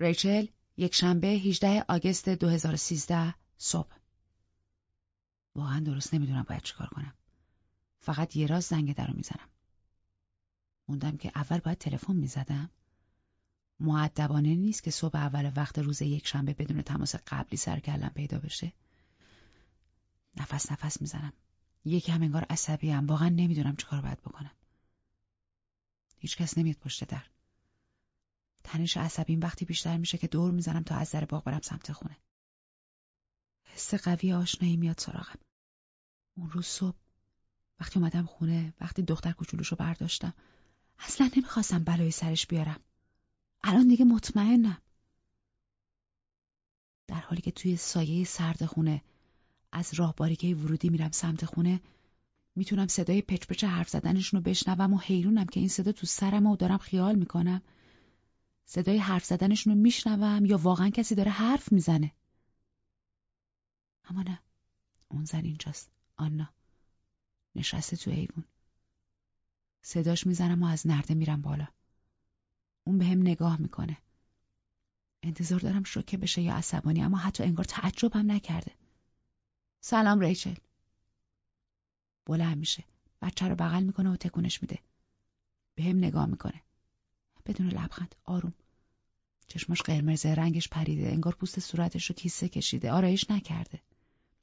ریچل یک شنبه 18 آگست 2013 صبح. واقعا درست نمی‌دونم باید چیکار کنم. فقط یه راست زنگ در رو می‌زنم. موندم که اول باید تلفن می‌زدم. معدبانه نیست که صبح اول وقت روز یک شنبه بدون تماس قبلی سر کلم پیدا بشه. نفس نفس می‌زنم. یکی هم انگار عصبی هم. واقعا نمی‌دونم چیکار باید بکنم. هیچکس نمیاد پشت در. تنش عصبیم وقتی بیشتر میشه که دور می‌زنم تا از در باغ برم سمت خونه. حس قوی آشنایی میاد سراغم. اون روز صبح وقتی اومدم خونه وقتی دختر کوچولوشو برداشتم اصلا نمی‌خواستم بلایی سرش بیارم. الان دیگه مطمئنم. در حالی که توی سایه سرد خونه از راه باریکه ورودی میرم سمت خونه می‌تونم صدای پچ پچ حرف زدنشون رو بشنوم و حیرونم که این صدا تو سرم و دارم خیال می‌کنم. صدای حرف زدنشون رو میشنوم یا واقعا کسی داره حرف می‌زنه؟ اما نه. اون زن اینجاست. آنا. نشسته تو ایوون. صداش می‌زنم و از نرده میرم بالا. اون به هم نگاه می‌کنه. انتظار دارم شوکه بشه یا عصبانی اما حتی انگار تعجبم نکرده. سلام ریچل. بلند میشه. بچه رو بغل می‌کنه و تکونش میده. به هم نگاه می‌کنه. بدون لبخند. آروم. چشماش قرمز رنگش پریده انگار پوست صورتش رو کیسه کشیده. آرایش نکرده.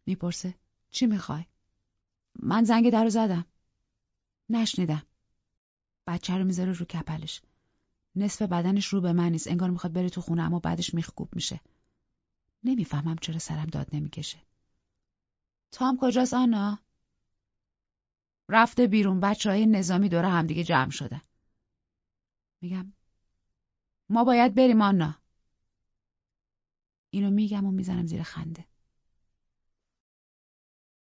می‌پرسه چی می‌خوای؟ من زنگ در رو زدم. نشنیدم. بچه رو می‌ذاره رو کپلش. نصف بدنش رو به من نیست. انگار می‌خواد بره تو خونه اما بعدش میخکوب میشه. نمی‌فهمم چرا سرم داد نمی‌کشه. تام کجاست آنا؟ رفته بیرون. بچه های نظامی دوره همدیگه جمع شده میگم ما باید بریم آنا. اینو میگم و می‌زنم زیر خنده.